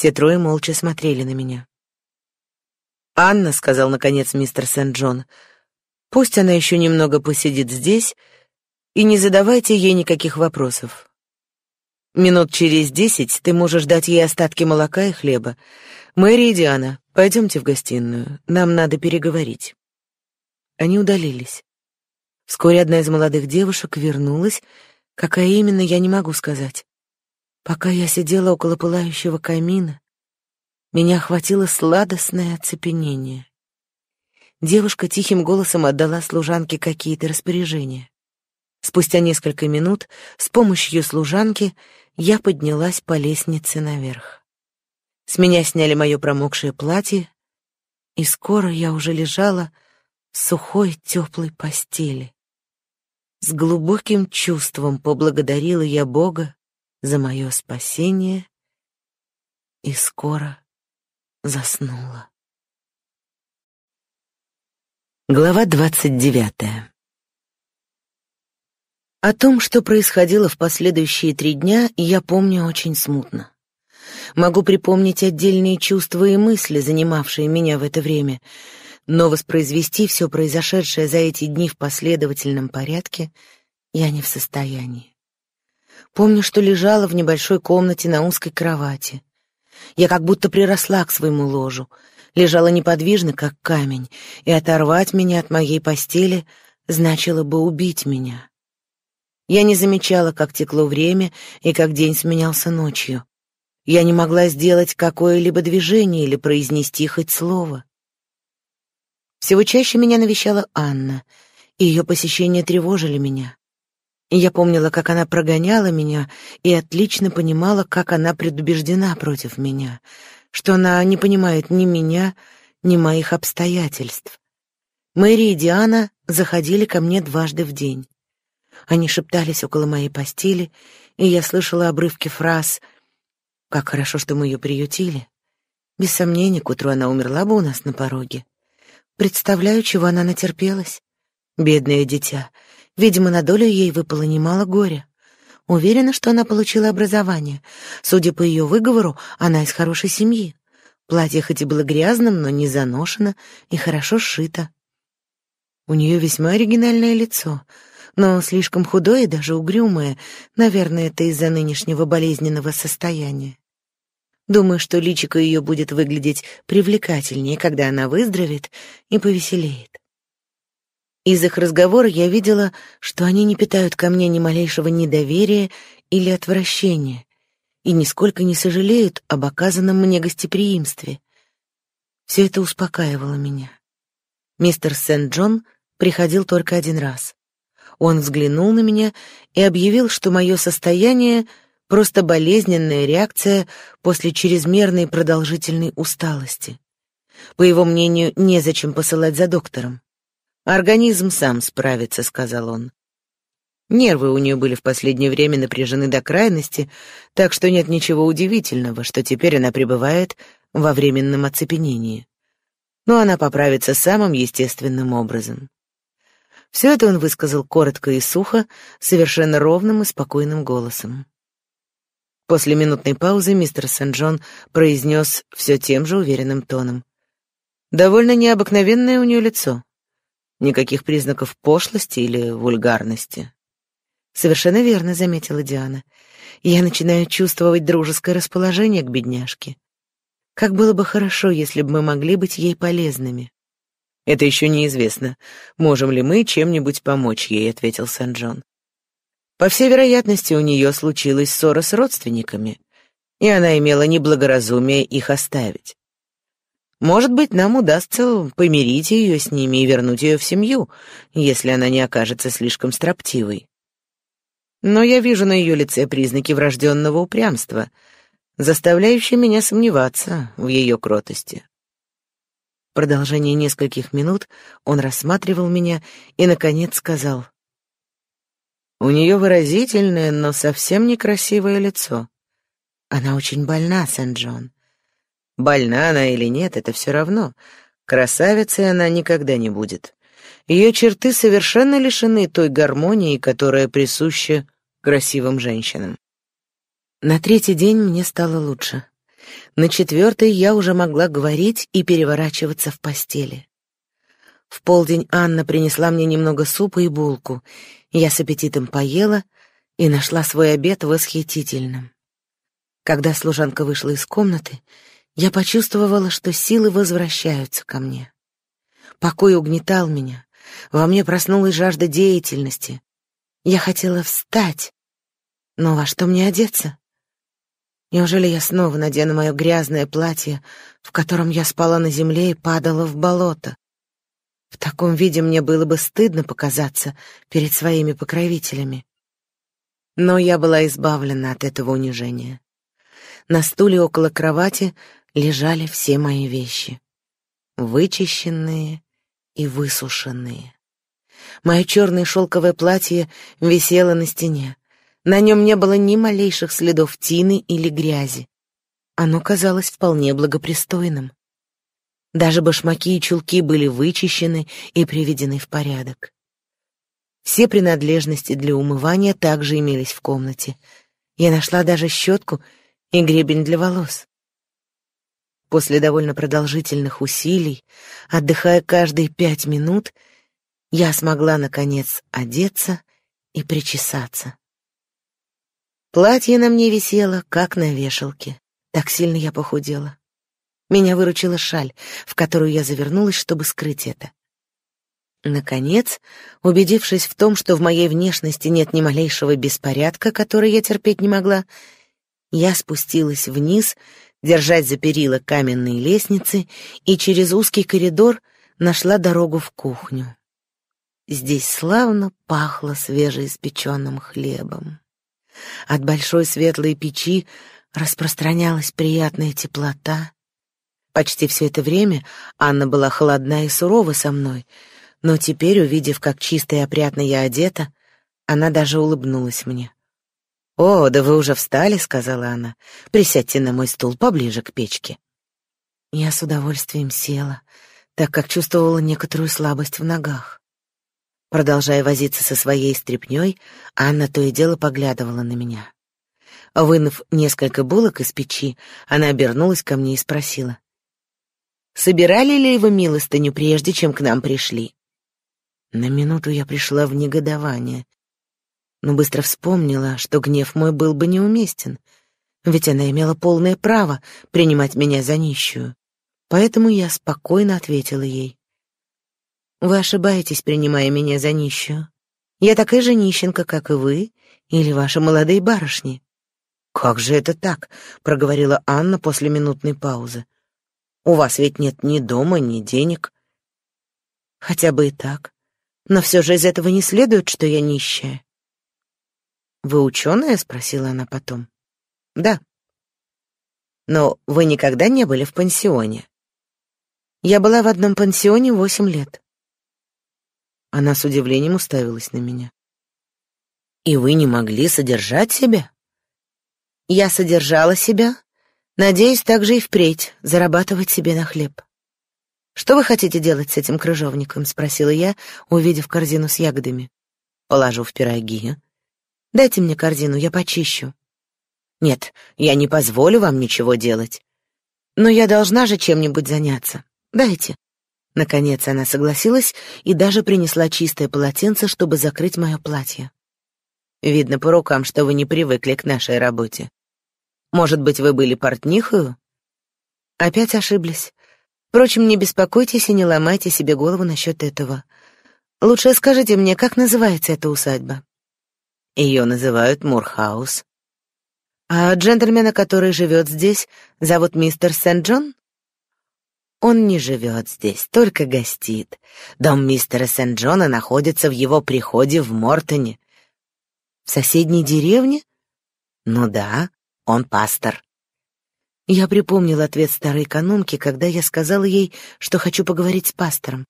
Все трое молча смотрели на меня. «Анна», — сказал наконец мистер Сент-Джон, — «пусть она еще немного посидит здесь, и не задавайте ей никаких вопросов. Минут через десять ты можешь дать ей остатки молока и хлеба. Мэри и Диана, пойдемте в гостиную, нам надо переговорить». Они удалились. Вскоре одна из молодых девушек вернулась, какая именно, я не могу сказать. Пока я сидела около пылающего камина, меня охватило сладостное оцепенение. Девушка тихим голосом отдала служанке какие-то распоряжения. Спустя несколько минут с помощью служанки я поднялась по лестнице наверх. С меня сняли мое промокшее платье, и скоро я уже лежала в сухой теплой постели. С глубоким чувством поблагодарила я Бога за мое спасение и скоро заснула. Глава двадцать девятая. О том, что происходило в последующие три дня, я помню очень смутно. Могу припомнить отдельные чувства и мысли, занимавшие меня в это время, но воспроизвести все произошедшее за эти дни в последовательном порядке я не в состоянии. Помню, что лежала в небольшой комнате на узкой кровати. Я как будто приросла к своему ложу, лежала неподвижно, как камень, и оторвать меня от моей постели значило бы убить меня. Я не замечала, как текло время и как день сменялся ночью. Я не могла сделать какое-либо движение или произнести хоть слово. Всего чаще меня навещала Анна, и ее посещения тревожили меня. Я помнила, как она прогоняла меня, и отлично понимала, как она предубеждена против меня, что она не понимает ни меня, ни моих обстоятельств. Мэри и Диана заходили ко мне дважды в день. Они шептались около моей постели, и я слышала обрывки фраз «Как хорошо, что мы ее приютили». Без сомнения, к утру она умерла бы у нас на пороге. Представляю, чего она натерпелась. Бедное дитя — Видимо, на долю ей выпало немало горя. Уверена, что она получила образование. Судя по ее выговору, она из хорошей семьи. Платье хоть и было грязным, но не заношено и хорошо сшито. У нее весьма оригинальное лицо, но слишком худое и даже угрюмое. Наверное, это из-за нынешнего болезненного состояния. Думаю, что личико ее будет выглядеть привлекательнее, когда она выздоровеет и повеселеет. Из их разговора я видела, что они не питают ко мне ни малейшего недоверия или отвращения и нисколько не сожалеют об оказанном мне гостеприимстве. Все это успокаивало меня. Мистер Сент-Джон приходил только один раз. Он взглянул на меня и объявил, что мое состояние — просто болезненная реакция после чрезмерной продолжительной усталости. По его мнению, незачем посылать за доктором. Организм сам справится, сказал он. Нервы у нее были в последнее время напряжены до крайности, так что нет ничего удивительного, что теперь она пребывает во временном оцепенении. Но она поправится самым естественным образом. Все это он высказал коротко и сухо, совершенно ровным и спокойным голосом. После минутной паузы мистер Сент-Джон произнес все тем же уверенным тоном. «Довольно необыкновенное у нее лицо. Никаких признаков пошлости или вульгарности. Совершенно верно, заметила Диана. Я начинаю чувствовать дружеское расположение к бедняжке. Как было бы хорошо, если бы мы могли быть ей полезными. Это еще неизвестно. Можем ли мы чем-нибудь помочь ей, ответил Сан-Джон. По всей вероятности, у нее случилась ссора с родственниками, и она имела неблагоразумие их оставить. Может быть, нам удастся помирить ее с ними и вернуть ее в семью, если она не окажется слишком строптивой. Но я вижу на ее лице признаки врожденного упрямства, заставляющие меня сомневаться в ее кротости. В продолжение нескольких минут он рассматривал меня и, наконец, сказал. «У нее выразительное, но совсем некрасивое лицо. Она очень больна, Сент-Джон. Больна она или нет, это все равно. Красавицей она никогда не будет. Ее черты совершенно лишены той гармонии, которая присуща красивым женщинам. На третий день мне стало лучше. На четвертой я уже могла говорить и переворачиваться в постели. В полдень Анна принесла мне немного супа и булку. Я с аппетитом поела и нашла свой обед восхитительным. Когда служанка вышла из комнаты, я почувствовала, что силы возвращаются ко мне. Покой угнетал меня, во мне проснулась жажда деятельности. Я хотела встать, но во что мне одеться? Неужели я снова надену мое грязное платье, в котором я спала на земле и падала в болото? В таком виде мне было бы стыдно показаться перед своими покровителями. Но я была избавлена от этого унижения. На стуле около кровати лежали все мои вещи. Вычищенные и высушенные. Мое черное шелковое платье висело на стене. На нем не было ни малейших следов тины или грязи. Оно казалось вполне благопристойным. Даже башмаки и чулки были вычищены и приведены в порядок. Все принадлежности для умывания также имелись в комнате. Я нашла даже щетку и гребень для волос. После довольно продолжительных усилий, отдыхая каждые пять минут, я смогла, наконец, одеться и причесаться. Платье на мне висело, как на вешалке. Так сильно я похудела. Меня выручила шаль, в которую я завернулась, чтобы скрыть это. Наконец, убедившись в том, что в моей внешности нет ни малейшего беспорядка, который я терпеть не могла, я спустилась вниз, держать за перила каменные лестницы, и через узкий коридор нашла дорогу в кухню. Здесь славно пахло свежеиспеченным хлебом. От большой светлой печи распространялась приятная теплота, Почти все это время Анна была холодна и сурова со мной, но теперь, увидев, как чисто и опрятно я одета, она даже улыбнулась мне. «О, да вы уже встали», — сказала она. «Присядьте на мой стул поближе к печке». Я с удовольствием села, так как чувствовала некоторую слабость в ногах. Продолжая возиться со своей стряпнёй, Анна то и дело поглядывала на меня. Вынув несколько булок из печи, она обернулась ко мне и спросила. Собирали ли вы милостыню, прежде чем к нам пришли?» На минуту я пришла в негодование, но быстро вспомнила, что гнев мой был бы неуместен, ведь она имела полное право принимать меня за нищую. Поэтому я спокойно ответила ей. «Вы ошибаетесь, принимая меня за нищую. Я такая же нищенка, как и вы, или ваши молодые барышни». «Как же это так?» — проговорила Анна после минутной паузы. У вас ведь нет ни дома, ни денег. Хотя бы и так. Но все же из этого не следует, что я нищая. Вы ученая? спросила она потом. Да. Но вы никогда не были в пансионе. Я была в одном пансионе восемь лет. Она с удивлением уставилась на меня. И вы не могли содержать себя? Я содержала себя, Надеюсь также и впредь зарабатывать себе на хлеб. Что вы хотите делать с этим крыжовником, спросила я, увидев корзину с ягодами. Положу в пироги. Дайте мне корзину, я почищу. Нет, я не позволю вам ничего делать. Но я должна же чем-нибудь заняться. Дайте. Наконец она согласилась и даже принесла чистое полотенце, чтобы закрыть мое платье. Видно по рукам, что вы не привыкли к нашей работе. Может быть, вы были портнихою? Опять ошиблись. Впрочем, не беспокойтесь и не ломайте себе голову насчет этого. Лучше скажите мне, как называется эта усадьба? Ее называют Мурхаус. А джентльмена, который живет здесь, зовут мистер Сент-Джон? Он не живет здесь, только гостит. Дом мистера Сент-Джона находится в его приходе в Мортоне. В соседней деревне? Ну да, он пастор. Я припомнила ответ старой экономки, когда я сказала ей, что хочу поговорить с пастором.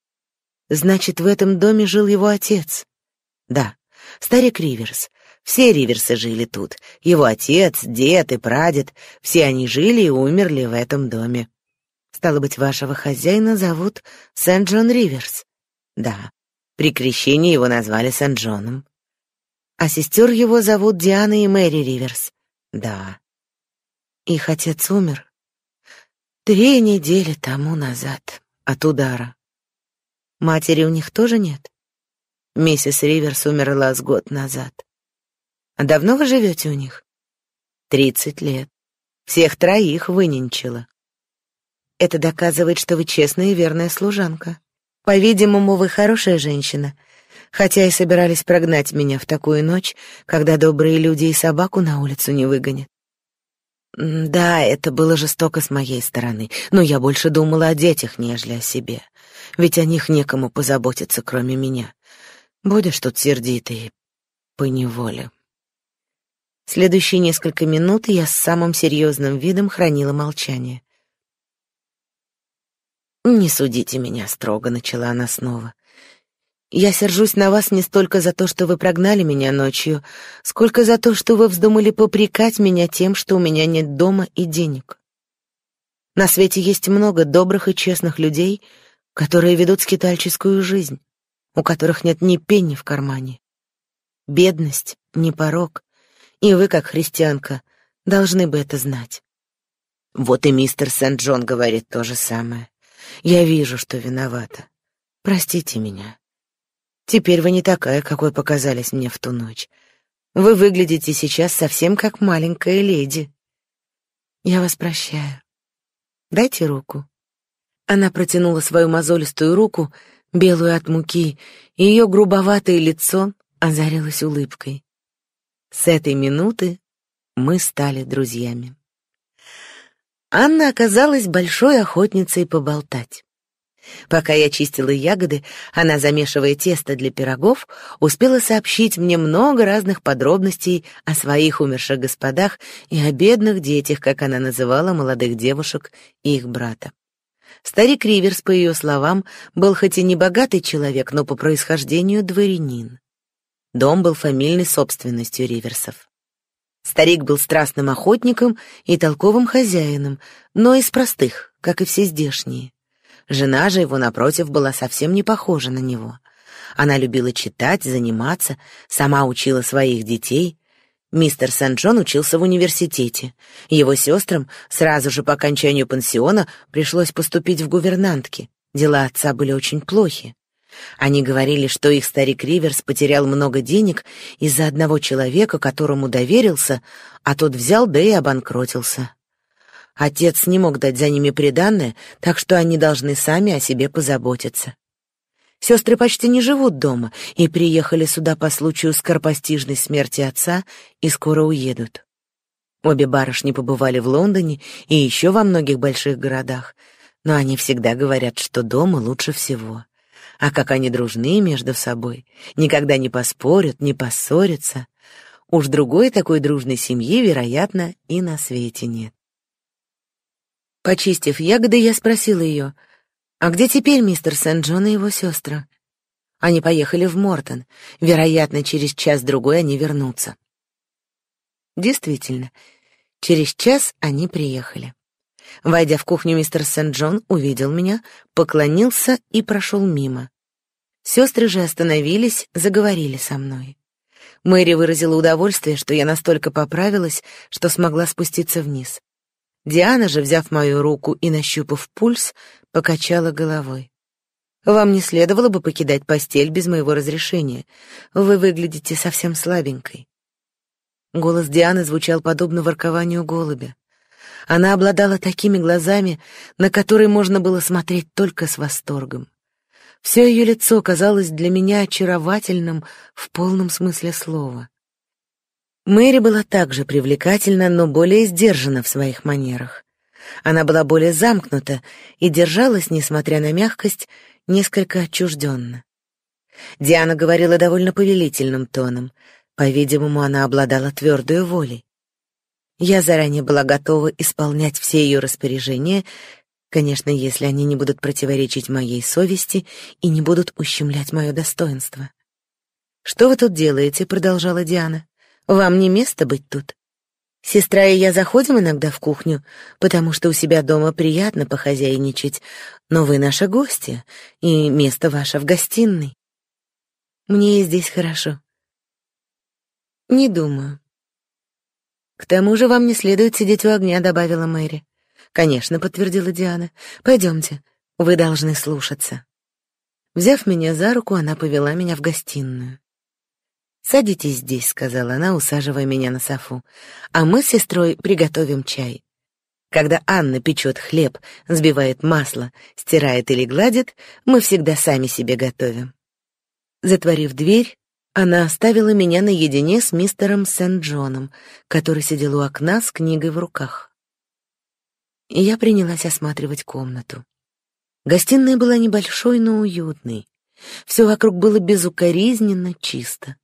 Значит, в этом доме жил его отец. Да, старик Риверс. Все Риверсы жили тут. Его отец, дед и прадед. Все они жили и умерли в этом доме. Стало быть, вашего хозяина зовут Сент-Джон Риверс. Да, при крещении его назвали Сент-Джоном. А сестер его зовут Диана и Мэри Риверс. Да. Их отец умер? Три недели тому назад от удара. Матери у них тоже нет? Миссис Риверс умерла с год назад. А давно вы живете у них? Тридцать лет. Всех троих выненчила. Это доказывает, что вы честная и верная служанка. По-видимому, вы хорошая женщина, хотя и собирались прогнать меня в такую ночь, когда добрые люди и собаку на улицу не выгонят. Да, это было жестоко с моей стороны, но я больше думала о детях, нежели о себе. Ведь о них некому позаботиться, кроме меня. Будешь тут сердитый, поневоле. Следующие несколько минут я с самым серьезным видом хранила молчание. «Не судите меня строго», — начала она снова. «Я сержусь на вас не столько за то, что вы прогнали меня ночью, сколько за то, что вы вздумали попрекать меня тем, что у меня нет дома и денег. На свете есть много добрых и честных людей, которые ведут скитальческую жизнь, у которых нет ни пенни в кармане. Бедность — не порог, и вы, как христианка, должны бы это знать. Вот и мистер Сент-Джон говорит то же самое. Я вижу, что виновата. Простите меня. Теперь вы не такая, какой показались мне в ту ночь. Вы выглядите сейчас совсем как маленькая леди. Я вас прощаю. Дайте руку. Она протянула свою мозолистую руку, белую от муки, и ее грубоватое лицо озарилось улыбкой. С этой минуты мы стали друзьями. Анна оказалась большой охотницей поболтать. Пока я чистила ягоды, она, замешивая тесто для пирогов, успела сообщить мне много разных подробностей о своих умерших господах и о бедных детях, как она называла молодых девушек и их брата. Старик Риверс, по ее словам, был хоть и не богатый человек, но по происхождению дворянин. Дом был фамильной собственностью Риверсов. Старик был страстным охотником и толковым хозяином, но из простых, как и все здешние. Жена же его, напротив, была совсем не похожа на него. Она любила читать, заниматься, сама учила своих детей. Мистер Сент-Джон учился в университете. Его сестрам сразу же по окончанию пансиона пришлось поступить в гувернантки. Дела отца были очень плохи. Они говорили, что их старик Риверс потерял много денег из-за одного человека, которому доверился, а тот взял да и обанкротился. Отец не мог дать за ними приданное, так что они должны сами о себе позаботиться. Сестры почти не живут дома и приехали сюда по случаю скоропостижной смерти отца и скоро уедут. Обе барышни побывали в Лондоне и еще во многих больших городах, но они всегда говорят, что дома лучше всего. А как они дружны между собой, никогда не поспорят, не поссорятся. Уж другой такой дружной семьи, вероятно, и на свете нет. Почистив ягоды, я спросила ее, «А где теперь мистер Сент-Джон и его сестры?» Они поехали в Мортон. Вероятно, через час-другой они вернутся. Действительно, через час они приехали. Войдя в кухню, мистер Сент-Джон увидел меня, поклонился и прошел мимо. Сестры же остановились, заговорили со мной. Мэри выразила удовольствие, что я настолько поправилась, что смогла спуститься вниз. Диана же, взяв мою руку и нащупав пульс, покачала головой. «Вам не следовало бы покидать постель без моего разрешения. Вы выглядите совсем слабенькой». Голос Дианы звучал подобно воркованию голубя. Она обладала такими глазами, на которые можно было смотреть только с восторгом. Все ее лицо казалось для меня очаровательным в полном смысле слова. Мэри была также привлекательна, но более сдержана в своих манерах. Она была более замкнута и держалась, несмотря на мягкость, несколько отчужденно. Диана говорила довольно повелительным тоном. По-видимому, она обладала твердой волей. Я заранее была готова исполнять все ее распоряжения, конечно, если они не будут противоречить моей совести и не будут ущемлять мое достоинство. «Что вы тут делаете?» — продолжала Диана. «Вам не место быть тут. Сестра и я заходим иногда в кухню, потому что у себя дома приятно похозяйничать, но вы наши гости, и место ваше в гостиной. Мне здесь хорошо». «Не думаю. «К тому же вам не следует сидеть у огня», — добавила Мэри. «Конечно», — подтвердила Диана. «Пойдемте, вы должны слушаться». Взяв меня за руку, она повела меня в гостиную. «Садитесь здесь», — сказала она, усаживая меня на софу. «А мы с сестрой приготовим чай. Когда Анна печет хлеб, взбивает масло, стирает или гладит, мы всегда сами себе готовим». Затворив дверь, она оставила меня наедине с мистером Сент-Джоном, который сидел у окна с книгой в руках. И я принялась осматривать комнату. Гостиная была небольшой, но уютной. Все вокруг было безукоризненно чисто.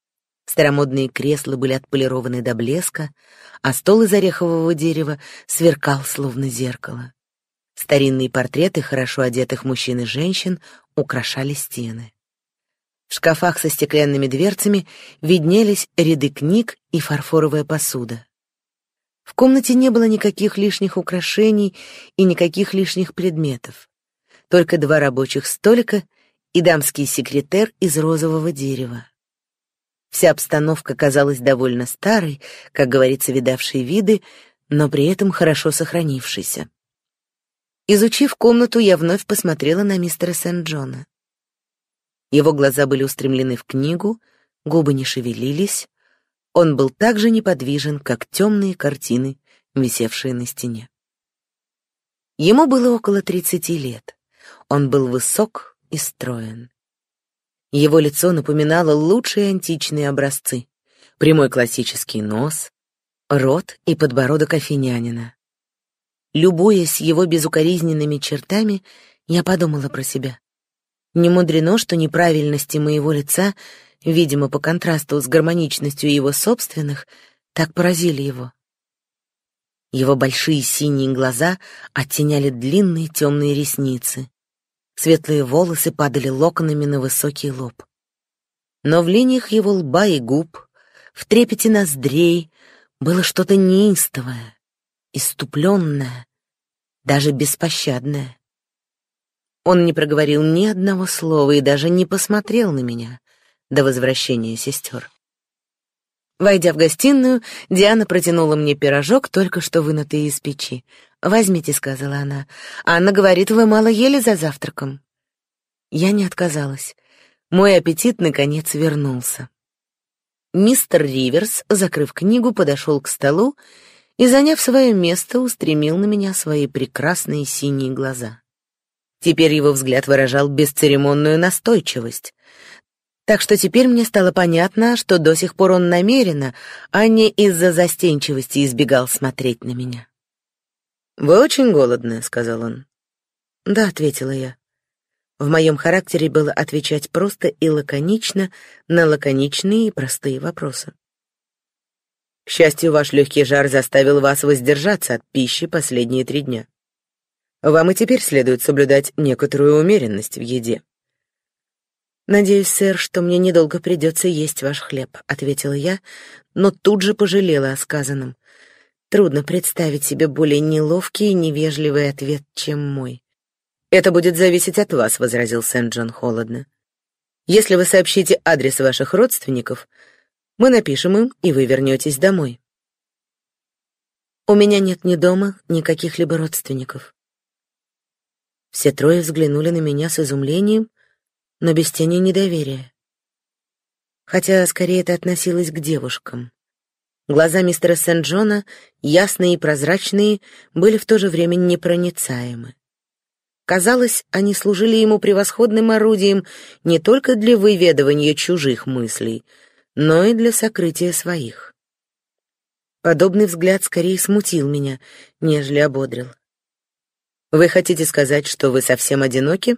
Старомодные кресла были отполированы до блеска, а стол из орехового дерева сверкал словно зеркало. Старинные портреты хорошо одетых мужчин и женщин украшали стены. В шкафах со стеклянными дверцами виднелись ряды книг и фарфоровая посуда. В комнате не было никаких лишних украшений и никаких лишних предметов. Только два рабочих столика и дамский секретер из розового дерева. Вся обстановка казалась довольно старой, как говорится, видавшей виды, но при этом хорошо сохранившейся. Изучив комнату, я вновь посмотрела на мистера Сент-Джона. Его глаза были устремлены в книгу, губы не шевелились. Он был так же неподвижен, как темные картины, висевшие на стене. Ему было около тридцати лет. Он был высок и строен. Его лицо напоминало лучшие античные образцы. Прямой классический нос, рот и подбородок афинянина. Любуясь его безукоризненными чертами, я подумала про себя. Не мудрено, что неправильности моего лица, видимо, по контрасту с гармоничностью его собственных, так поразили его. Его большие синие глаза оттеняли длинные темные ресницы. Светлые волосы падали локонами на высокий лоб. Но в линиях его лба и губ, в трепете ноздрей, было что-то неистовое, иступленное, даже беспощадное. Он не проговорил ни одного слова и даже не посмотрел на меня до возвращения сестер. Войдя в гостиную, Диана протянула мне пирожок, только что вынутый из печи. «Возьмите», — сказала она. «Анна говорит, вы мало ели за завтраком». Я не отказалась. Мой аппетит, наконец, вернулся. Мистер Риверс, закрыв книгу, подошел к столу и, заняв свое место, устремил на меня свои прекрасные синие глаза. Теперь его взгляд выражал бесцеремонную настойчивость. Так что теперь мне стало понятно, что до сих пор он намеренно, а не из-за застенчивости избегал смотреть на меня. «Вы очень голодны», — сказал он. «Да», — ответила я. В моем характере было отвечать просто и лаконично на лаконичные и простые вопросы. К счастью, ваш легкий жар заставил вас воздержаться от пищи последние три дня. Вам и теперь следует соблюдать некоторую умеренность в еде. «Надеюсь, сэр, что мне недолго придется есть ваш хлеб», — ответила я, но тут же пожалела о сказанном. Трудно представить себе более неловкий и невежливый ответ, чем мой. «Это будет зависеть от вас», — возразил Сент-Джон холодно. «Если вы сообщите адрес ваших родственников, мы напишем им, и вы вернетесь домой». «У меня нет ни дома, ни каких-либо родственников». Все трое взглянули на меня с изумлением, но без тени недоверия. Хотя скорее это относилось к девушкам. Глаза мистера Сент-Джона, ясные и прозрачные, были в то же время непроницаемы. Казалось, они служили ему превосходным орудием не только для выведывания чужих мыслей, но и для сокрытия своих. Подобный взгляд скорее смутил меня, нежели ободрил. Вы хотите сказать, что вы совсем одиноки?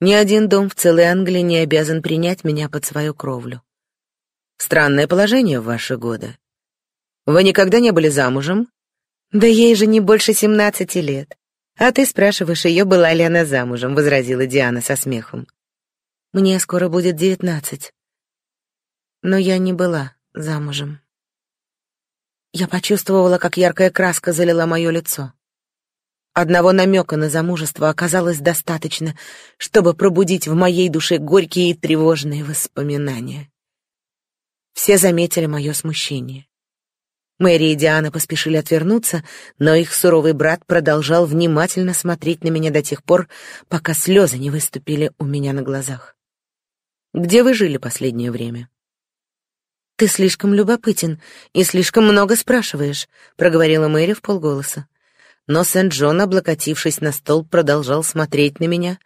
Ни один дом в целой Англии не обязан принять меня под свою кровлю. Странное положение в ваши годы. Вы никогда не были замужем? Да ей же не больше семнадцати лет. А ты спрашиваешь ее, была ли она замужем, возразила Диана со смехом. Мне скоро будет девятнадцать. Но я не была замужем. Я почувствовала, как яркая краска залила мое лицо. Одного намека на замужество оказалось достаточно, чтобы пробудить в моей душе горькие и тревожные воспоминания. Все заметили мое смущение. Мэри и Диана поспешили отвернуться, но их суровый брат продолжал внимательно смотреть на меня до тех пор, пока слезы не выступили у меня на глазах. «Где вы жили последнее время?» «Ты слишком любопытен и слишком много спрашиваешь», — проговорила Мэри в полголоса. Но Сент-Джон, облокотившись на стол, продолжал смотреть на меня.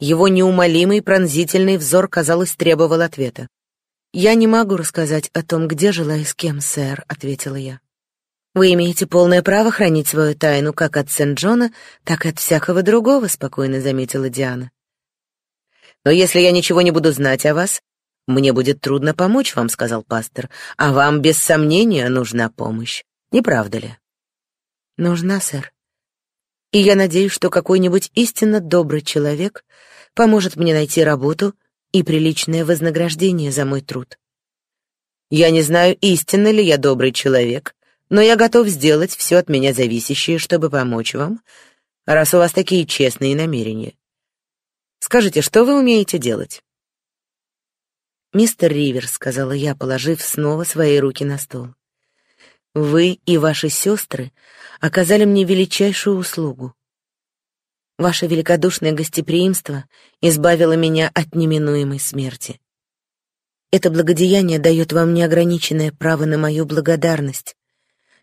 Его неумолимый пронзительный взор, казалось, требовал ответа. «Я не могу рассказать о том, где жила и с кем, сэр», — ответила я. «Вы имеете полное право хранить свою тайну как от Сент-Джона, так и от всякого другого», — спокойно заметила Диана. «Но если я ничего не буду знать о вас, мне будет трудно помочь вам», — сказал пастор, «а вам, без сомнения, нужна помощь. Не правда ли?» «Нужна, сэр. И я надеюсь, что какой-нибудь истинно добрый человек поможет мне найти работу и приличное вознаграждение за мой труд. Я не знаю, истинно ли я добрый человек, но я готов сделать все от меня зависящее, чтобы помочь вам, раз у вас такие честные намерения. Скажите, что вы умеете делать? Мистер Ривер, сказала я, положив снова свои руки на стол. Вы и ваши сестры оказали мне величайшую услугу. Ваше великодушное гостеприимство избавило меня от неминуемой смерти. Это благодеяние дает вам неограниченное право на мою благодарность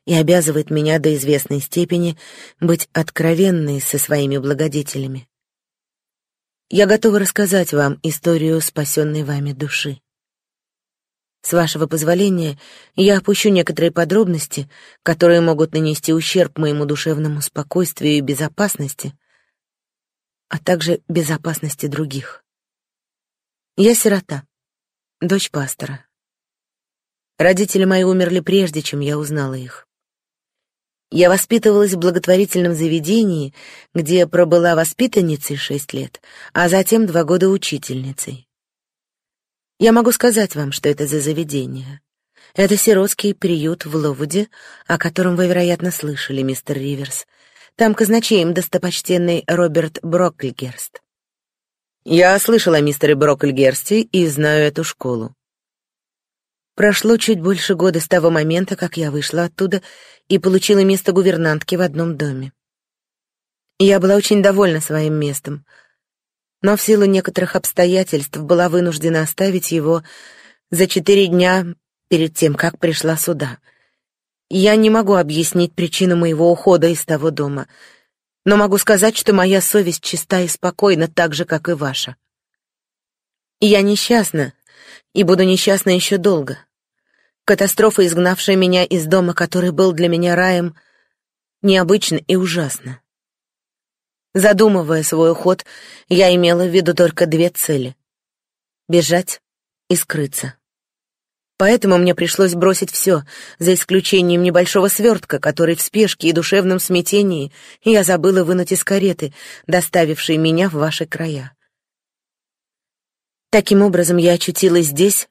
и обязывает меня до известной степени быть откровенной со своими благодетелями. Я готова рассказать вам историю спасенной вами души. С вашего позволения, я опущу некоторые подробности, которые могут нанести ущерб моему душевному спокойствию и безопасности, а также безопасности других. Я сирота, дочь пастора. Родители мои умерли прежде, чем я узнала их. Я воспитывалась в благотворительном заведении, где пробыла воспитанницей шесть лет, а затем два года учительницей. Я могу сказать вам, что это за заведение. Это сиротский приют в Ловуде, о котором вы, вероятно, слышали, мистер Риверс — там казначеем достопочтенный Роберт Брокльгерст. Я слышала о мистере Брокльгерсте и знаю эту школу. Прошло чуть больше года с того момента, как я вышла оттуда и получила место гувернантки в одном доме. Я была очень довольна своим местом, но в силу некоторых обстоятельств была вынуждена оставить его за четыре дня перед тем, как пришла сюда — я не могу объяснить причину моего ухода из того дома, но могу сказать, что моя совесть чиста и спокойна так же, как и ваша. Я несчастна и буду несчастна еще долго. Катастрофа, изгнавшая меня из дома, который был для меня раем, необычна и ужасна. Задумывая свой уход, я имела в виду только две цели — бежать и скрыться. Поэтому мне пришлось бросить все, за исключением небольшого свертка, который в спешке и душевном смятении я забыла вынуть из кареты, доставившей меня в ваши края. Таким образом, я очутилась здесь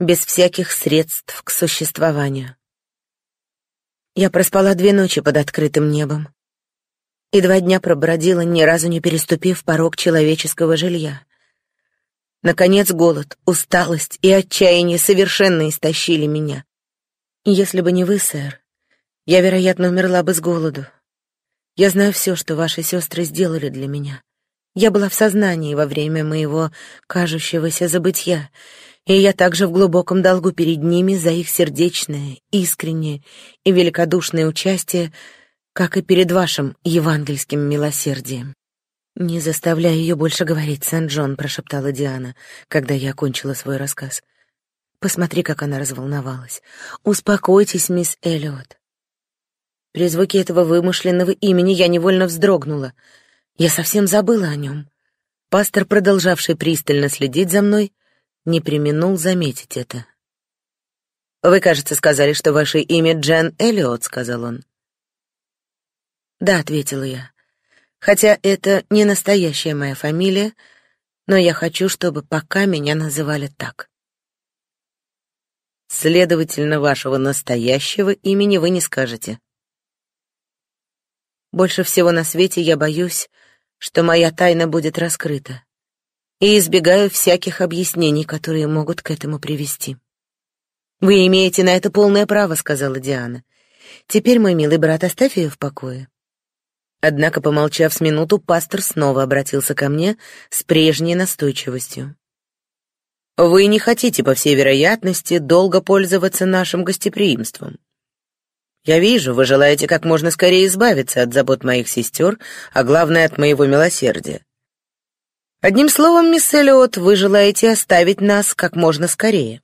без всяких средств к существованию. Я проспала две ночи под открытым небом и два дня пробродила, ни разу не переступив порог человеческого жилья. Наконец голод, усталость и отчаяние совершенно истощили меня. Если бы не вы, сэр, я, вероятно, умерла бы с голоду. Я знаю все, что ваши сестры сделали для меня. Я была в сознании во время моего кажущегося забытья, и я также в глубоком долгу перед ними за их сердечное, искреннее и великодушное участие, как и перед вашим евангельским милосердием. «Не заставляй ее больше говорить, Сент-Джон», — прошептала Диана, когда я окончила свой рассказ. «Посмотри, как она разволновалась. Успокойтесь, мисс Эллиот». При звуке этого вымышленного имени я невольно вздрогнула. Я совсем забыла о нем. Пастор, продолжавший пристально следить за мной, не применул заметить это. «Вы, кажется, сказали, что ваше имя Джен Эллиот», — сказал он. «Да», — ответила я. Хотя это не настоящая моя фамилия, но я хочу, чтобы пока меня называли так. Следовательно, вашего настоящего имени вы не скажете. Больше всего на свете я боюсь, что моя тайна будет раскрыта, и избегаю всяких объяснений, которые могут к этому привести. «Вы имеете на это полное право», — сказала Диана. Теперь, мой милый брат, оставь ее в покое. Однако, помолчав с минуту, пастор снова обратился ко мне с прежней настойчивостью. «Вы не хотите, по всей вероятности, долго пользоваться нашим гостеприимством. Я вижу, вы желаете как можно скорее избавиться от забот моих сестер, а главное, от моего милосердия. Одним словом, мисс Эллиот, вы желаете оставить нас как можно скорее».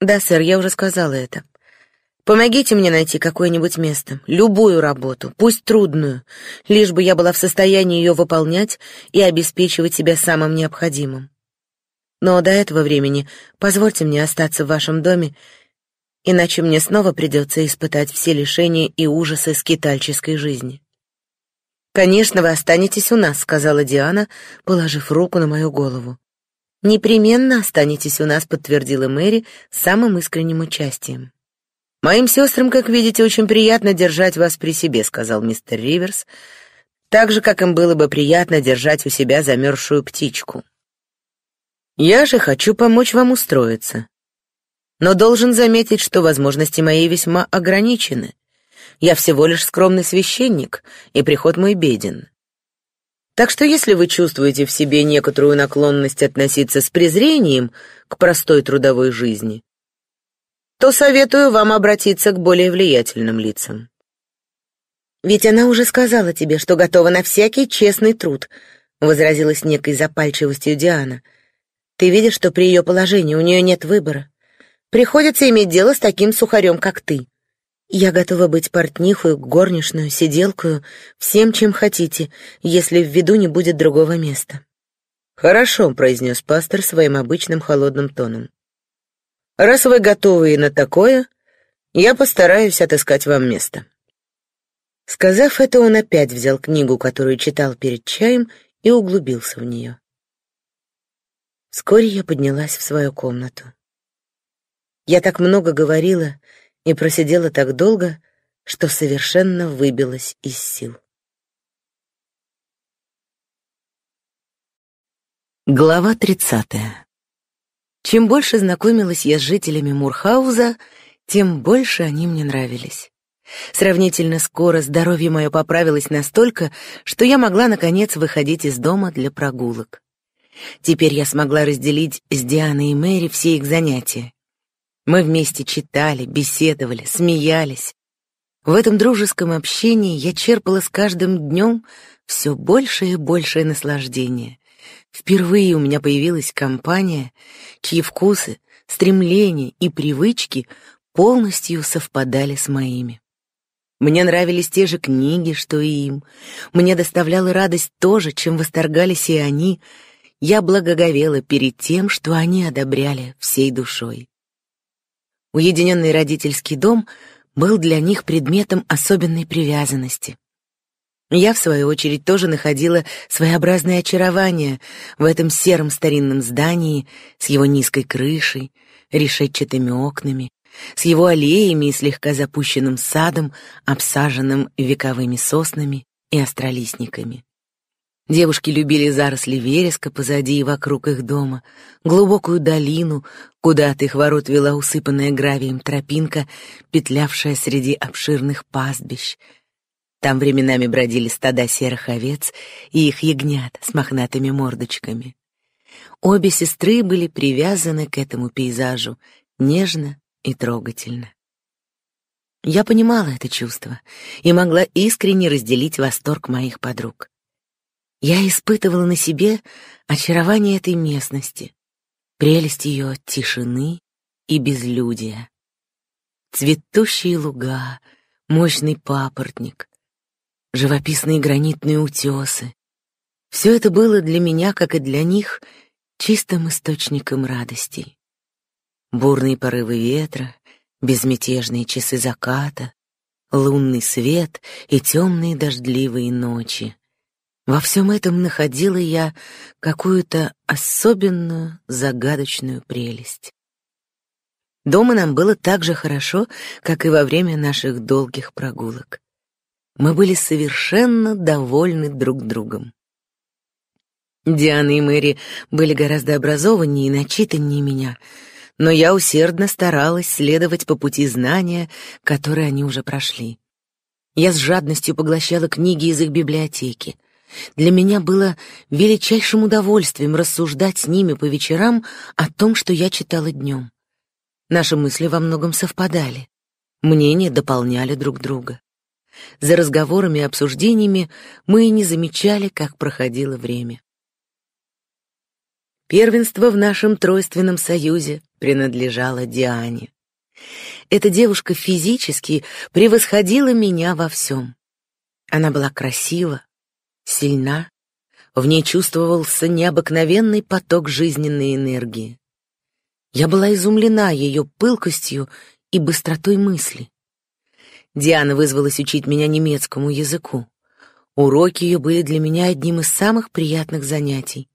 «Да, сэр, я уже сказала это. Помогите мне найти какое-нибудь место, любую работу, пусть трудную, лишь бы я была в состоянии ее выполнять и обеспечивать себя самым необходимым. Но до этого времени позвольте мне остаться в вашем доме, иначе мне снова придется испытать все лишения и ужасы скитальческой жизни. «Конечно, вы останетесь у нас», — сказала Диана, положив руку на мою голову. «Непременно останетесь у нас», — подтвердила Мэри самым искренним участием. «Моим сестрам, как видите, очень приятно держать вас при себе», — сказал мистер Риверс, «так же, как им было бы приятно держать у себя замерзшую птичку. Я же хочу помочь вам устроиться. Но должен заметить, что возможности мои весьма ограничены. Я всего лишь скромный священник, и приход мой беден. Так что если вы чувствуете в себе некоторую наклонность относиться с презрением к простой трудовой жизни, то советую вам обратиться к более влиятельным лицам. Ведь она уже сказала тебе, что готова на всякий честный труд, возразила с некой запальчивостью Диана. Ты видишь, что при ее положении у нее нет выбора. Приходится иметь дело с таким сухарем, как ты. Я готова быть портнихою, горничную, сиделкою, всем, чем хотите, если в виду не будет другого места. Хорошо, произнес пастор своим обычным холодным тоном. Раз вы готовы и на такое, я постараюсь отыскать вам место. Сказав это, он опять взял книгу, которую читал перед чаем, и углубился в нее. Вскоре я поднялась в свою комнату. Я так много говорила и просидела так долго, что совершенно выбилась из сил. Глава тридцатая. Чем больше знакомилась я с жителями Мурхауза, тем больше они мне нравились. Сравнительно скоро здоровье мое поправилось настолько, что я могла наконец выходить из дома для прогулок. Теперь я смогла разделить с Дианой и Мэри все их занятия. Мы вместе читали, беседовали, смеялись. В этом дружеском общении я черпала с каждым днем все большее и большее наслаждение. Впервые у меня появилась компания, чьи вкусы, стремления и привычки полностью совпадали с моими. Мне нравились те же книги, что и им. Мне доставляло радость то же, чем восторгались и они. Я благоговела перед тем, что они одобряли всей душой. Уединенный родительский дом был для них предметом особенной привязанности. Я, в свою очередь, тоже находила своеобразное очарование в этом сером старинном здании с его низкой крышей, решетчатыми окнами, с его аллеями и слегка запущенным садом, обсаженным вековыми соснами и остролистниками. Девушки любили заросли вереска позади и вокруг их дома, глубокую долину, куда от их ворот вела усыпанная гравием тропинка, петлявшая среди обширных пастбищ — там временами бродили стада серых овец и их ягнят с мохнатыми мордочками. Обе сестры были привязаны к этому пейзажу нежно и трогательно. Я понимала это чувство и могла искренне разделить восторг моих подруг. Я испытывала на себе очарование этой местности, прелесть ее тишины и безлюдия. Цветущие луга, мощный папоротник, живописные гранитные утесы. Все это было для меня, как и для них, чистым источником радостей. Бурные порывы ветра, безмятежные часы заката, лунный свет и темные дождливые ночи. Во всем этом находила я какую-то особенную загадочную прелесть. Дома нам было так же хорошо, как и во время наших долгих прогулок. Мы были совершенно довольны друг другом. Диана и Мэри были гораздо образованнее и начитаннее меня, но я усердно старалась следовать по пути знания, которые они уже прошли. Я с жадностью поглощала книги из их библиотеки. Для меня было величайшим удовольствием рассуждать с ними по вечерам о том, что я читала днем. Наши мысли во многом совпадали. Мнения дополняли друг друга. За разговорами и обсуждениями мы и не замечали, как проходило время. Первенство в нашем тройственном союзе принадлежало Диане. Эта девушка физически превосходила меня во всем. Она была красива, сильна, в ней чувствовался необыкновенный поток жизненной энергии. Я была изумлена ее пылкостью и быстротой мысли. Диана вызвалась учить меня немецкому языку. Уроки ее были для меня одним из самых приятных занятий.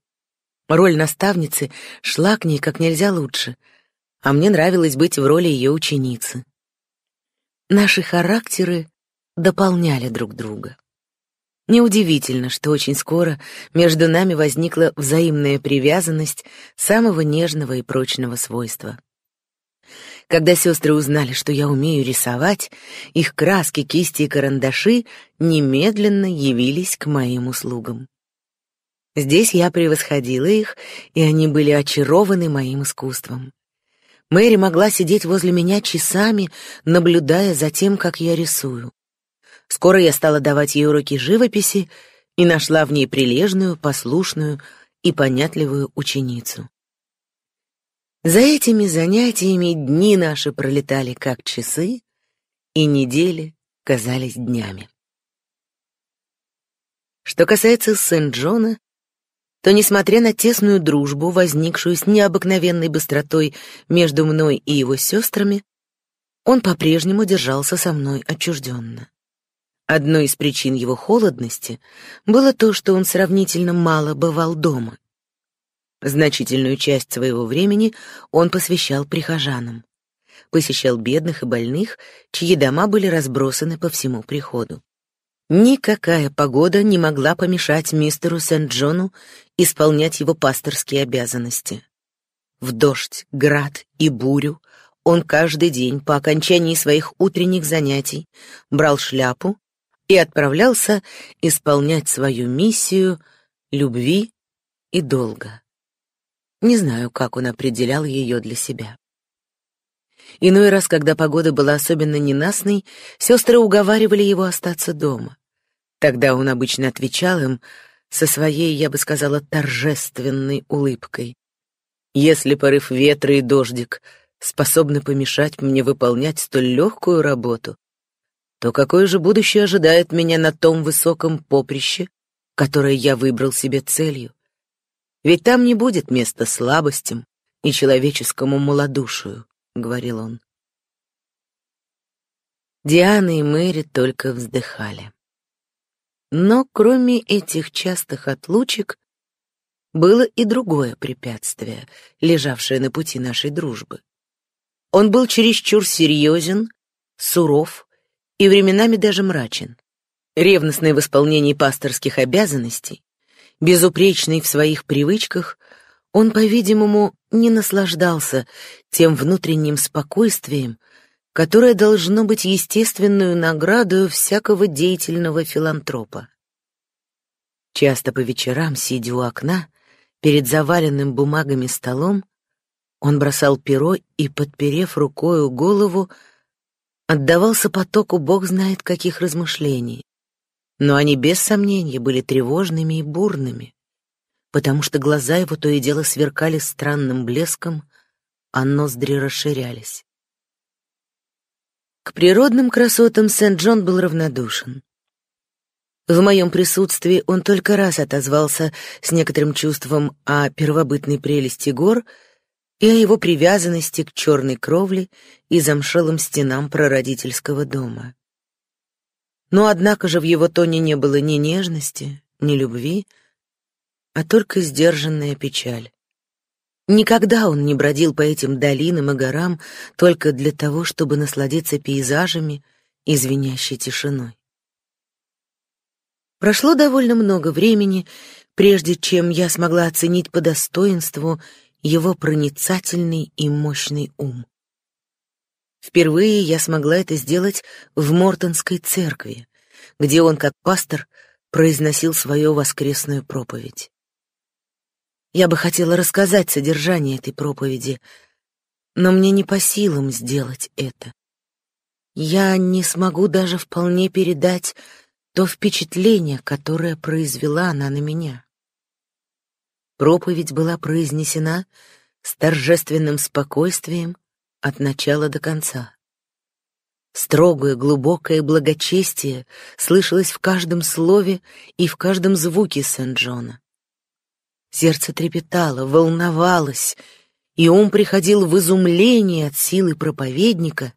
Роль наставницы шла к ней как нельзя лучше, а мне нравилось быть в роли ее ученицы. Наши характеры дополняли друг друга. Неудивительно, что очень скоро между нами возникла взаимная привязанность самого нежного и прочного свойства. Когда сестры узнали, что я умею рисовать, их краски, кисти и карандаши немедленно явились к моим услугам. Здесь я превосходила их, и они были очарованы моим искусством. Мэри могла сидеть возле меня часами, наблюдая за тем, как я рисую. Скоро я стала давать ей уроки живописи и нашла в ней прилежную, послушную и понятливую ученицу. За этими занятиями дни наши пролетали как часы, и недели казались днями. Что касается Сент-Джона, то, несмотря на тесную дружбу, возникшую с необыкновенной быстротой между мной и его сестрами, он по-прежнему держался со мной отчужденно. Одной из причин его холодности было то, что он сравнительно мало бывал дома. Значительную часть своего времени он посвящал прихожанам. Посещал бедных и больных, чьи дома были разбросаны по всему приходу. Никакая погода не могла помешать мистеру Сент-Джону исполнять его пасторские обязанности. В дождь, град и бурю он каждый день по окончании своих утренних занятий брал шляпу и отправлялся исполнять свою миссию любви и долга. Не знаю, как он определял ее для себя. Иной раз, когда погода была особенно ненастной, сестры уговаривали его остаться дома. Тогда он обычно отвечал им со своей, я бы сказала, торжественной улыбкой. «Если порыв ветра и дождик способны помешать мне выполнять столь легкую работу, то какое же будущее ожидает меня на том высоком поприще, которое я выбрал себе целью? Ведь там не будет места слабостям и человеческому малодушию, — говорил он. Диана и Мэри только вздыхали. Но кроме этих частых отлучек было и другое препятствие, лежавшее на пути нашей дружбы. Он был чересчур серьезен, суров и временами даже мрачен. Ревностный в исполнении пасторских обязанностей, безупречный в своих привычках, он, по-видимому, не наслаждался тем внутренним спокойствием, которое должно быть естественную наградою всякого деятельного филантропа. Часто по вечерам, сидя у окна, перед заваленным бумагами столом, он бросал перо и, подперев рукою голову, отдавался потоку бог знает каких размышлений. Но они без сомнения были тревожными и бурными, потому что глаза его то и дело сверкали странным блеском, а ноздри расширялись. К природным красотам Сент-Джон был равнодушен. В моем присутствии он только раз отозвался с некоторым чувством о первобытной прелести гор — и о его привязанности к черной кровле и замшелым стенам прародительского дома. Но однако же в его тоне не было ни нежности, ни любви, а только сдержанная печаль. Никогда он не бродил по этим долинам и горам только для того, чтобы насладиться пейзажами и звенящей тишиной. Прошло довольно много времени, прежде чем я смогла оценить по достоинству его проницательный и мощный ум. Впервые я смогла это сделать в Мортонской церкви, где он, как пастор, произносил свою воскресную проповедь. Я бы хотела рассказать содержание этой проповеди, но мне не по силам сделать это. Я не смогу даже вполне передать то впечатление, которое произвела она на меня. Проповедь была произнесена с торжественным спокойствием от начала до конца. Строгое, глубокое благочестие слышалось в каждом слове и в каждом звуке Сент-Джона. Сердце трепетало, волновалось, и ум приходил в изумление от силы проповедника,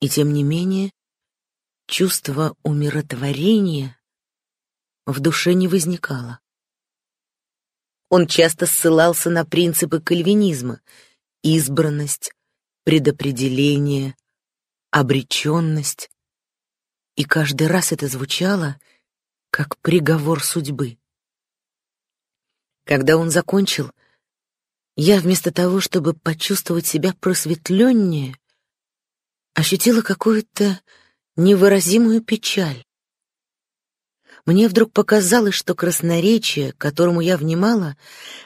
и тем не менее чувство умиротворения в душе не возникало. Он часто ссылался на принципы кальвинизма — избранность, предопределение, обреченность, и каждый раз это звучало как приговор судьбы. Когда он закончил, я вместо того, чтобы почувствовать себя просветленнее, ощутила какую-то невыразимую печаль. Мне вдруг показалось, что красноречие, которому я внимала,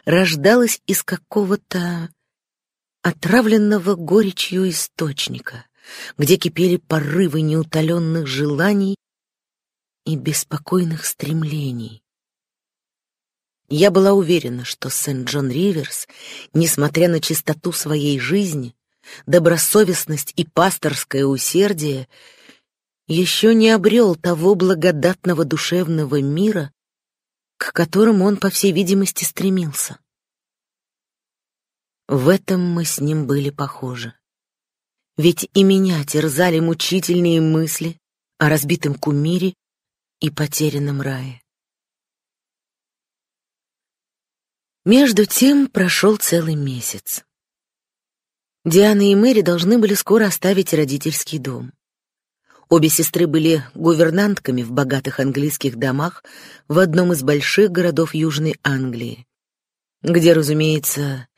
рождалось из какого-то отравленного горечью источника где кипели порывы неутоленных желаний и беспокойных стремлений. Я была уверена, что Сент-Джон Риверс, несмотря на чистоту своей жизни, добросовестность и пасторское усердие, еще не обрел того благодатного душевного мира, к которому он, по всей видимости, стремился. В этом мы с ним были похожи. Ведь и меня терзали мучительные мысли о разбитом кумире и потерянном рае. Между тем прошел целый месяц. Диана и Мэри должны были скоро оставить родительский дом. Обе сестры были гувернантками в богатых английских домах в одном из больших городов Южной Англии, где, разумеется,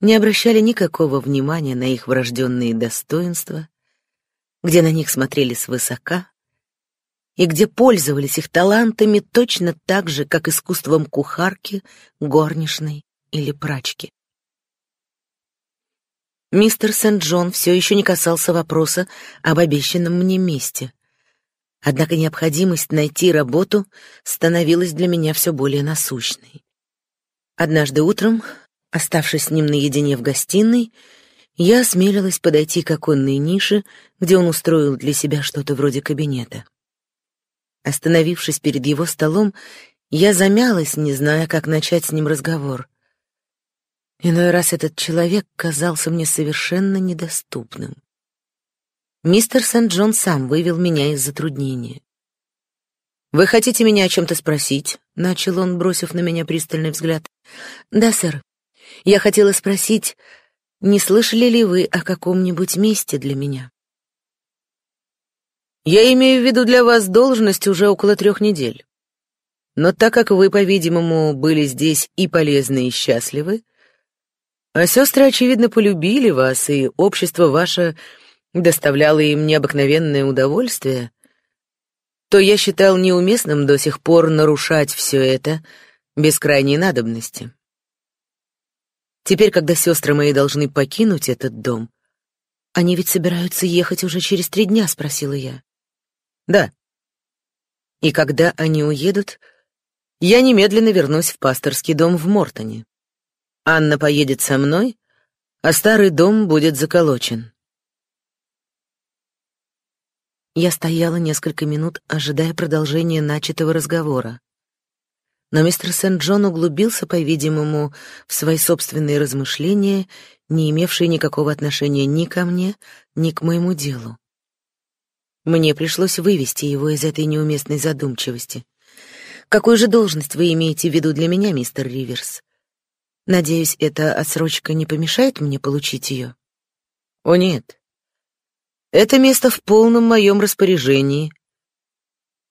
не обращали никакого внимания на их врожденные достоинства, где на них смотрели свысока и где пользовались их талантами точно так же, как искусством кухарки, горничной или прачки. Мистер Сент-Джон все еще не касался вопроса об обещанном мне месте. Однако необходимость найти работу становилась для меня все более насущной. Однажды утром Оставшись с ним наедине в гостиной, я осмелилась подойти к оконной нише, где он устроил для себя что-то вроде кабинета. Остановившись перед его столом, я замялась, не зная, как начать с ним разговор. Иной раз этот человек казался мне совершенно недоступным. Мистер Сент-Джон сам вывел меня из затруднения. «Вы хотите меня о чем-то спросить?» — начал он, бросив на меня пристальный взгляд. «Да, сэр. Я хотела спросить, не слышали ли вы о каком-нибудь месте для меня? Я имею в виду для вас должность уже около трех недель. Но так как вы, по-видимому, были здесь и полезны, и счастливы, а сестры, очевидно, полюбили вас, и общество ваше доставляло им необыкновенное удовольствие, то я считал неуместным до сих пор нарушать все это без крайней надобности. Теперь, когда сестры мои должны покинуть этот дом... Они ведь собираются ехать уже через три дня, спросила я. Да. И когда они уедут, я немедленно вернусь в пасторский дом в Мортоне. Анна поедет со мной, а старый дом будет заколочен. Я стояла несколько минут, ожидая продолжения начатого разговора. Но мистер Сент-Джон углубился, по-видимому, в свои собственные размышления, не имевшие никакого отношения ни ко мне, ни к моему делу. Мне пришлось вывести его из этой неуместной задумчивости. «Какую же должность вы имеете в виду для меня, мистер Риверс? Надеюсь, эта отсрочка не помешает мне получить ее?» «О, нет. Это место в полном моем распоряжении,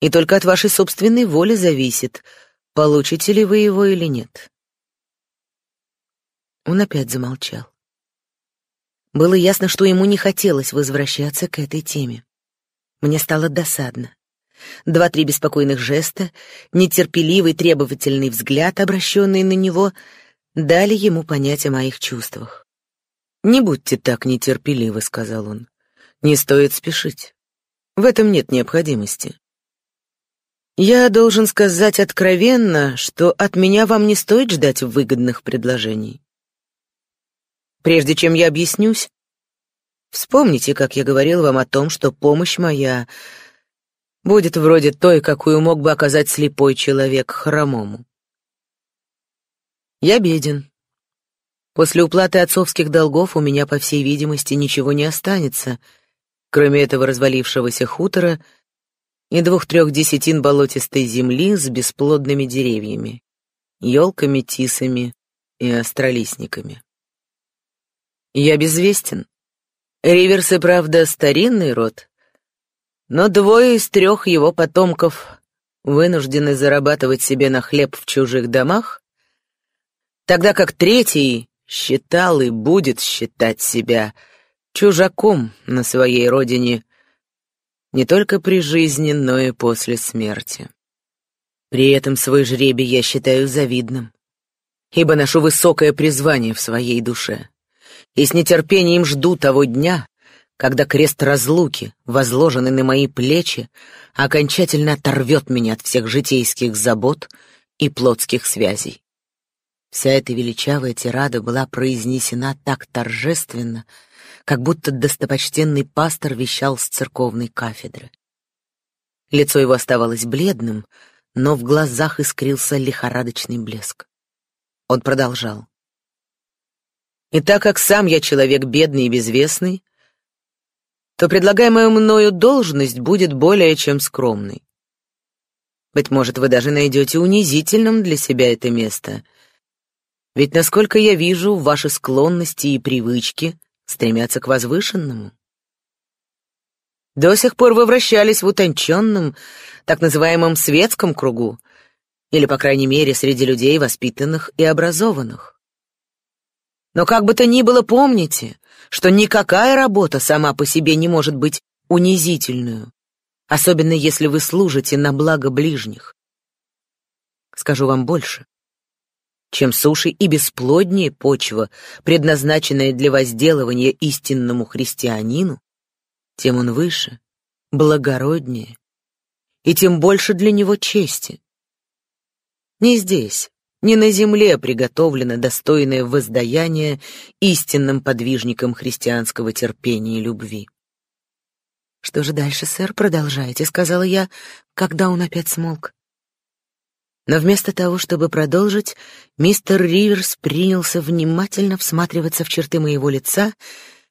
и только от вашей собственной воли зависит — получите ли вы его или нет. Он опять замолчал. Было ясно, что ему не хотелось возвращаться к этой теме. Мне стало досадно. Два-три беспокойных жеста, нетерпеливый требовательный взгляд, обращенный на него, дали ему понять о моих чувствах. «Не будьте так нетерпеливы», — сказал он. «Не стоит спешить. В этом нет необходимости. Я должен сказать откровенно, что от меня вам не стоит ждать выгодных предложений. Прежде чем я объяснюсь, вспомните, как я говорил вам о том, что помощь моя будет вроде той, какую мог бы оказать слепой человек хромому. Я беден. После уплаты отцовских долгов у меня, по всей видимости, ничего не останется, кроме этого развалившегося хутора и двух-трех десятин болотистой земли с бесплодными деревьями, елками, тисами и остролистниками. Я безвестен. Риверсы, правда, старинный род, но двое из трех его потомков вынуждены зарабатывать себе на хлеб в чужих домах, тогда как третий считал и будет считать себя чужаком на своей родине не только при жизни, но и после смерти. При этом свой жребий я считаю завидным, ибо ношу высокое призвание в своей душе и с нетерпением жду того дня, когда крест разлуки, возложенный на мои плечи, окончательно оторвет меня от всех житейских забот и плотских связей. Вся эта величавая тирада была произнесена так торжественно, как будто достопочтенный пастор вещал с церковной кафедры. Лицо его оставалось бледным, но в глазах искрился лихорадочный блеск. Он продолжал. И так как сам я человек бедный и безвестный, то предлагаемая мною должность будет более чем скромной. Быть может, вы даже найдете унизительным для себя это место. Ведь, насколько я вижу, ваши склонности и привычки стремятся к возвышенному. До сих пор вы вращались в утонченном, так называемом светском кругу, или, по крайней мере, среди людей воспитанных и образованных. Но как бы то ни было, помните, что никакая работа сама по себе не может быть унизительную, особенно если вы служите на благо ближних. Скажу вам больше. Чем суше и бесплоднее почва, предназначенная для возделывания истинному христианину, тем он выше, благороднее, и тем больше для него чести. Не здесь, не на земле приготовлено достойное воздаяние истинным подвижникам христианского терпения и любви. «Что же дальше, сэр? Продолжайте», — сказала я, когда он опять смолк. Но вместо того, чтобы продолжить, мистер Риверс принялся внимательно всматриваться в черты моего лица,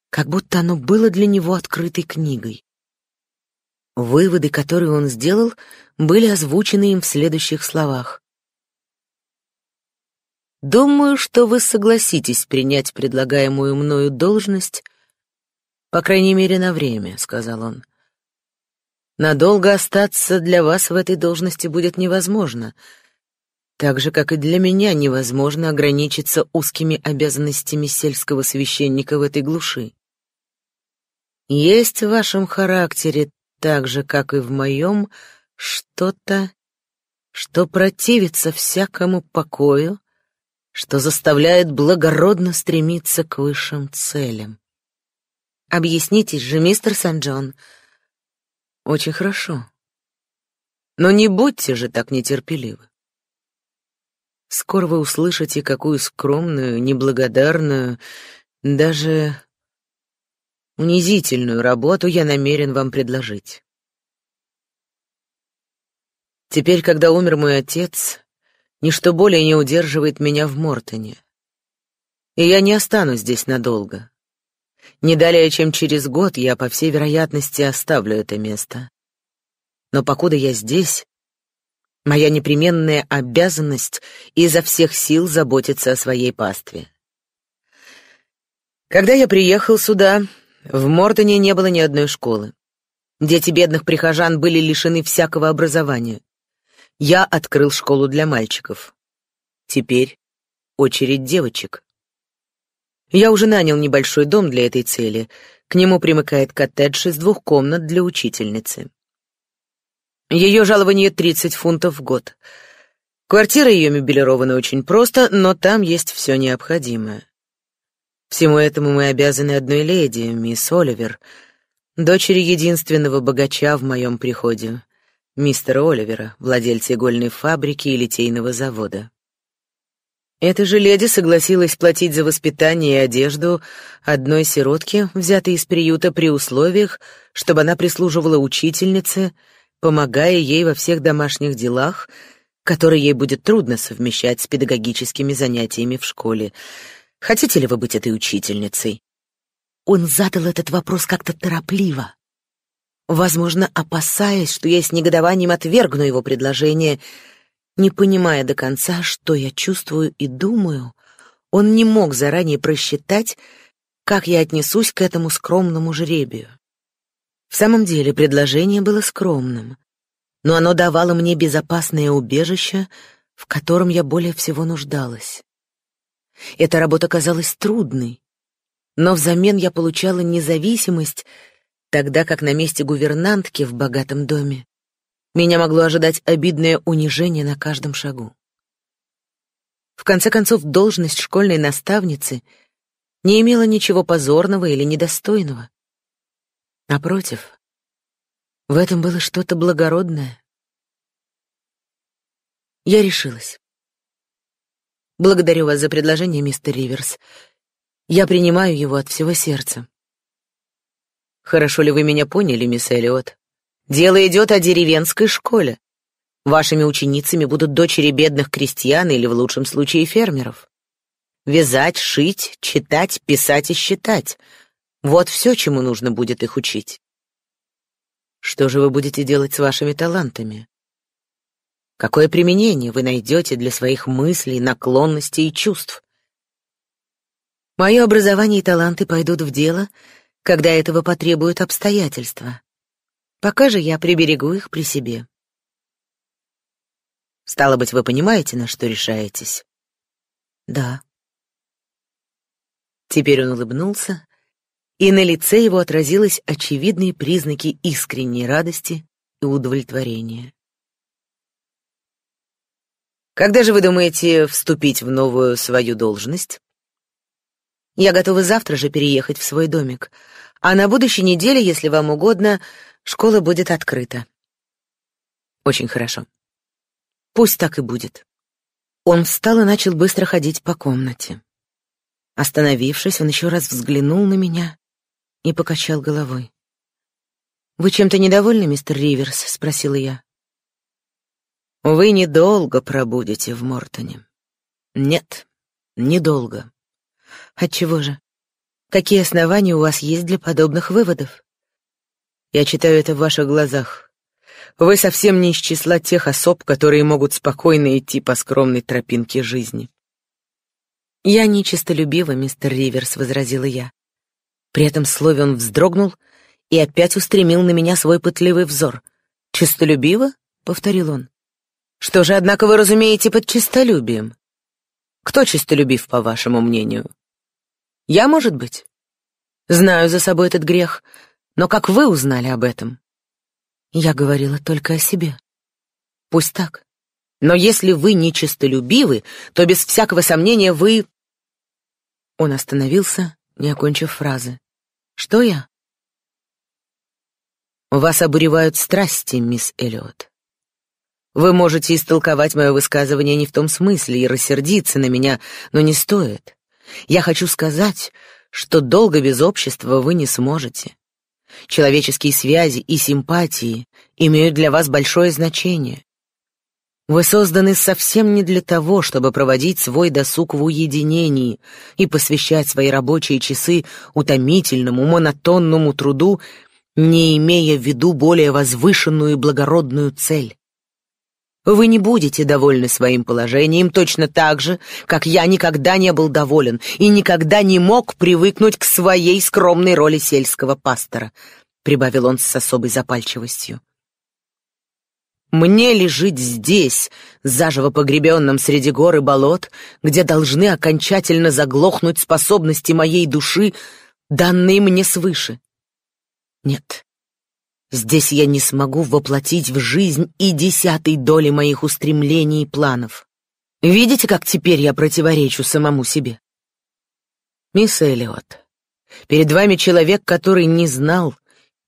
как будто оно было для него открытой книгой. Выводы, которые он сделал, были озвучены им в следующих словах. Думаю, что вы согласитесь принять предлагаемую мною должность, по крайней мере, на время, сказал он. Надолго остаться для вас в этой должности будет невозможно, так же, как и для меня невозможно ограничиться узкими обязанностями сельского священника в этой глуши. Есть в вашем характере, так же, как и в моем, что-то, что противится всякому покою, что заставляет благородно стремиться к высшим целям. Объяснитесь же, мистер Сан-Джон. Очень хорошо. Но не будьте же так нетерпеливы. Скоро вы услышите, какую скромную, неблагодарную, даже унизительную работу я намерен вам предложить. Теперь, когда умер мой отец, Ничто более не удерживает меня в Мортоне. И я не останусь здесь надолго. Не далее, чем через год, я, по всей вероятности, оставлю это место. Но покуда я здесь, моя непременная обязанность изо всех сил заботиться о своей пастве. Когда я приехал сюда, в Мортоне не было ни одной школы. Дети бедных прихожан были лишены всякого образования я открыл школу для мальчиков. Теперь очередь девочек. Я уже нанял небольшой дом для этой цели. К нему примыкает коттедж из двух комнат для учительницы. Ее жалование 30 фунтов в год. Квартира ее мебелирована очень просто, но там есть все необходимое. Всему этому мы обязаны одной леди, мисс Оливер, дочери единственного богача в моем приходе, мистера Оливера, владельца игольной фабрики и литейного завода. Эта же леди согласилась платить за воспитание и одежду одной сиротки, взятой из приюта при условиях, чтобы она прислуживала учительнице, помогая ей во всех домашних делах, которые ей будет трудно совмещать с педагогическими занятиями в школе. Хотите ли вы быть этой учительницей? Он задал этот вопрос как-то торопливо. Возможно, опасаясь, что я с негодованием отвергну его предложение, не понимая до конца, что я чувствую и думаю, он не мог заранее просчитать, как я отнесусь к этому скромному жребию. В самом деле предложение было скромным, но оно давало мне безопасное убежище, в котором я более всего нуждалась. Эта работа казалась трудной, но взамен я получала независимость, тогда как на месте гувернантки в богатом доме меня могло ожидать обидное унижение на каждом шагу. В конце концов, должность школьной наставницы не имела ничего позорного или недостойного. Напротив, в этом было что-то благородное. Я решилась. Благодарю вас за предложение, мистер Риверс. Я принимаю его от всего сердца. Хорошо ли вы меня поняли, мисс Эллиот? Дело идет о деревенской школе. Вашими ученицами будут дочери бедных крестьян или, в лучшем случае, фермеров. Вязать, шить, читать, писать и считать — вот все, чему нужно будет их учить. Что же вы будете делать с вашими талантами? Какое применение вы найдете для своих мыслей, наклонностей и чувств? Мое образование и таланты пойдут в дело, когда этого потребуют обстоятельства. Пока же я приберегу их при себе. Стало быть, вы понимаете, на что решаетесь? Да. Теперь он улыбнулся, и на лице его отразились очевидные признаки искренней радости и удовлетворения. Когда же вы думаете вступить в новую свою должность? Я готова завтра же переехать в свой домик, а на будущей неделе, если вам угодно, школа будет открыта. Очень хорошо. Пусть так и будет. Он встал и начал быстро ходить по комнате. Остановившись, он еще раз взглянул на меня и покачал головой. «Вы чем-то недовольны, мистер Риверс?» — спросила я. «Вы недолго пробудете в Мортоне». «Нет, недолго». «Отчего же? Какие основания у вас есть для подобных выводов?» «Я читаю это в ваших глазах. Вы совсем не из числа тех особ, которые могут спокойно идти по скромной тропинке жизни». «Я не честолюбива, мистер Риверс», — возразила я. При этом слове он вздрогнул и опять устремил на меня свой пытливый взор. «Чистолюбиво?» — повторил он. «Что же, однако, вы разумеете под чистолюбием? Кто чистолюбив, по вашему мнению? Я, может быть? Знаю за собой этот грех, но как вы узнали об этом?» Я говорила только о себе. Пусть так. Но если вы не чистолюбивы, то без всякого сомнения вы... Он остановился, не окончив фразы. «Что я?» «Вас обуревают страсти, мисс Эллиот. Вы можете истолковать мое высказывание не в том смысле и рассердиться на меня, но не стоит. Я хочу сказать, что долго без общества вы не сможете. Человеческие связи и симпатии имеют для вас большое значение. Вы созданы совсем не для того, чтобы проводить свой досуг в уединении и посвящать свои рабочие часы утомительному, монотонному труду, не имея в виду более возвышенную и благородную цель. Вы не будете довольны своим положением точно так же, как я никогда не был доволен и никогда не мог привыкнуть к своей скромной роли сельского пастора, прибавил он с особой запальчивостью. Мне ли жить здесь, заживо погребенном среди гор и болот, где должны окончательно заглохнуть способности моей души, данные мне свыше? Нет, здесь я не смогу воплотить в жизнь и десятой доли моих устремлений и планов. Видите, как теперь я противоречу самому себе? Мисс Эллиот, перед вами человек, который не знал,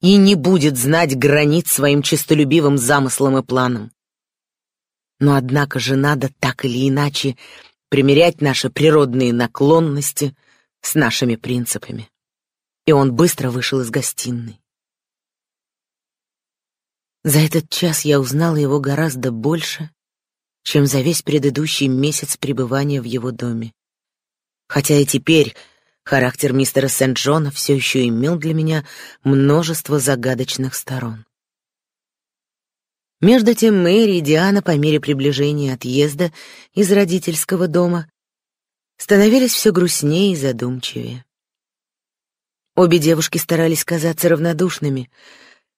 и не будет знать границ своим честолюбивым замыслам и планам. Но однако же надо так или иначе примерять наши природные наклонности с нашими принципами. И он быстро вышел из гостиной. За этот час я узнала его гораздо больше, чем за весь предыдущий месяц пребывания в его доме. Хотя и теперь Характер мистера Сент-Джона все еще имел для меня множество загадочных сторон. Между тем Мэри и Диана по мере приближения отъезда из родительского дома становились все грустнее и задумчивее. Обе девушки старались казаться равнодушными,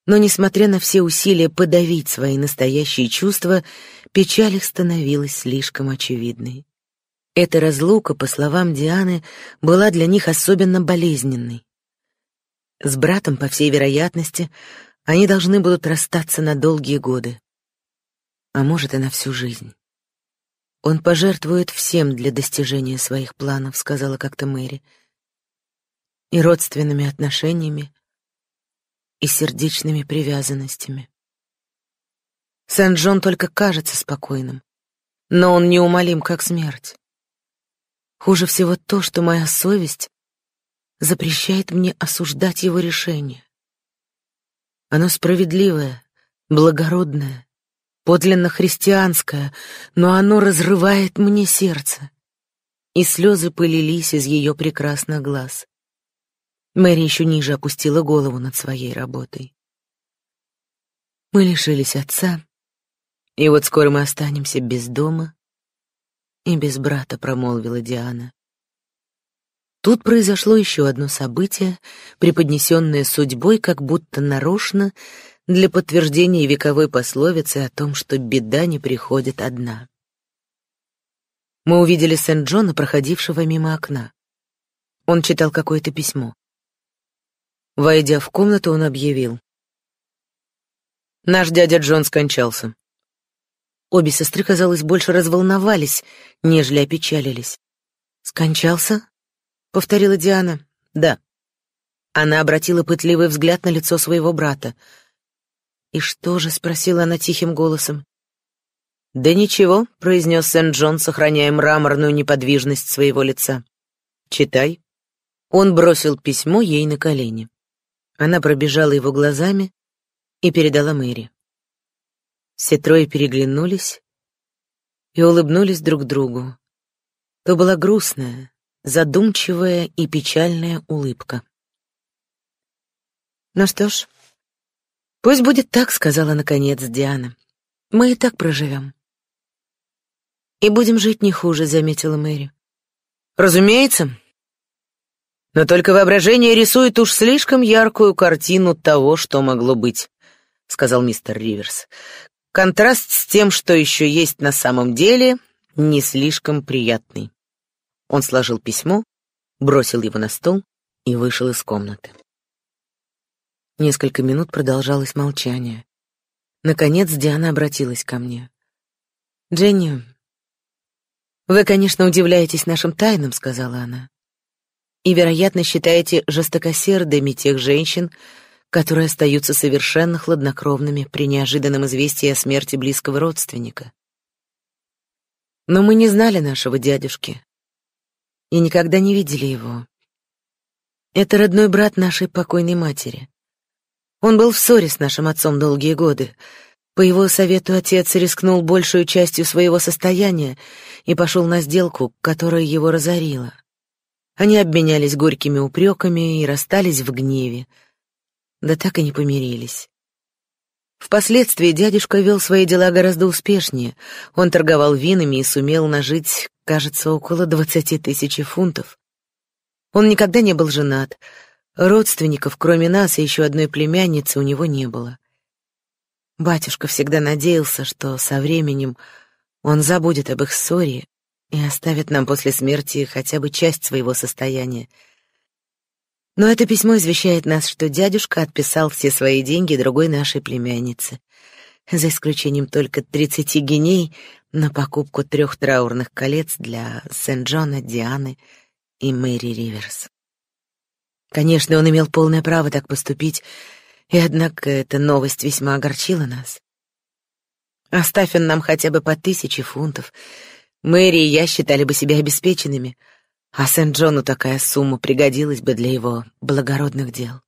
но, несмотря на все усилия подавить свои настоящие чувства, печаль их становилась слишком очевидной. Эта разлука, по словам Дианы, была для них особенно болезненной. С братом, по всей вероятности, они должны будут расстаться на долгие годы. А может, и на всю жизнь. Он пожертвует всем для достижения своих планов, сказала как-то Мэри. И родственными отношениями, и сердечными привязанностями. Сент-Джон только кажется спокойным, но он неумолим, как смерть. Хуже всего то, что моя совесть запрещает мне осуждать его решение. Оно справедливое, благородное, подлинно христианское, но оно разрывает мне сердце. И слезы полились из ее прекрасных глаз. Мэри еще ниже опустила голову над своей работой. Мы лишились отца, и вот скоро мы останемся без дома, и без брата промолвила Диана. Тут произошло еще одно событие, преподнесенное судьбой как будто нарочно для подтверждения вековой пословицы о том, что беда не приходит одна. Мы увидели Сент-Джона, проходившего мимо окна. Он читал какое-то письмо. Войдя в комнату, он объявил. «Наш дядя Джон скончался. Обе сестры, казалось, больше разволновались, нежели опечалились. «Скончался?» — повторила Диана. «Да». Она обратила пытливый взгляд на лицо своего брата. «И что же?» — спросила она тихим голосом. «Да ничего», — произнес Сент-Джон, сохраняя мраморную неподвижность своего лица. «Читай». Он бросил письмо ей на колени. Она пробежала его глазами и передала Мэри. Все трое переглянулись и улыбнулись друг другу. То была грустная, задумчивая и печальная улыбка. «Ну что ж, пусть будет так», — сказала наконец Диана. «Мы и так проживем». «И будем жить не хуже», — заметила Мэри. «Разумеется. Но только воображение рисует уж слишком яркую картину того, что могло быть», — сказал мистер Риверс. Контраст с тем, что еще есть на самом деле, не слишком приятный. Он сложил письмо, бросил его на стол и вышел из комнаты. Несколько минут продолжалось молчание. Наконец Диана обратилась ко мне. «Дженни, вы, конечно, удивляетесь нашим тайнам», — сказала она. «И, вероятно, считаете жестокосердыми тех женщин, которые остаются совершенно хладнокровными при неожиданном известии о смерти близкого родственника. Но мы не знали нашего дядюшки и никогда не видели его. Это родной брат нашей покойной матери. Он был в ссоре с нашим отцом долгие годы. По его совету отец рискнул большую частью своего состояния и пошел на сделку, которая его разорила. Они обменялись горькими упреками и расстались в гневе, да так и не помирились. Впоследствии дядюшка вел свои дела гораздо успешнее. Он торговал винами и сумел нажить, кажется, около двадцати тысяч фунтов. Он никогда не был женат. Родственников, кроме нас и еще одной племянницы, у него не было. Батюшка всегда надеялся, что со временем он забудет об их ссоре и оставит нам после смерти хотя бы часть своего состояния. Но это письмо извещает нас, что дядюшка отписал все свои деньги другой нашей племяннице, за исключением только тридцати геней на покупку трех траурных колец для Сент-Джона, Дианы и Мэри Риверс. Конечно, он имел полное право так поступить, и однако эта новость весьма огорчила нас. Оставь он нам хотя бы по тысяче фунтов, Мэри и я считали бы себя обеспеченными, а Сент-Джону такая сумма пригодилась бы для его благородных дел.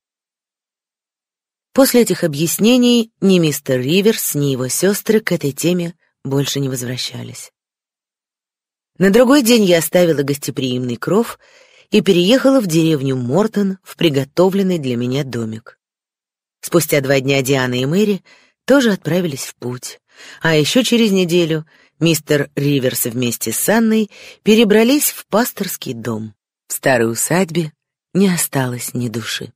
После этих объяснений ни мистер Риверс, ни его сестры к этой теме больше не возвращались. На другой день я оставила гостеприимный кров и переехала в деревню Мортон в приготовленный для меня домик. Спустя два дня Диана и Мэри тоже отправились в путь, а еще через неделю мистер Риверс вместе с Анной перебрались в пасторский дом. В старой усадьбе не осталось ни души.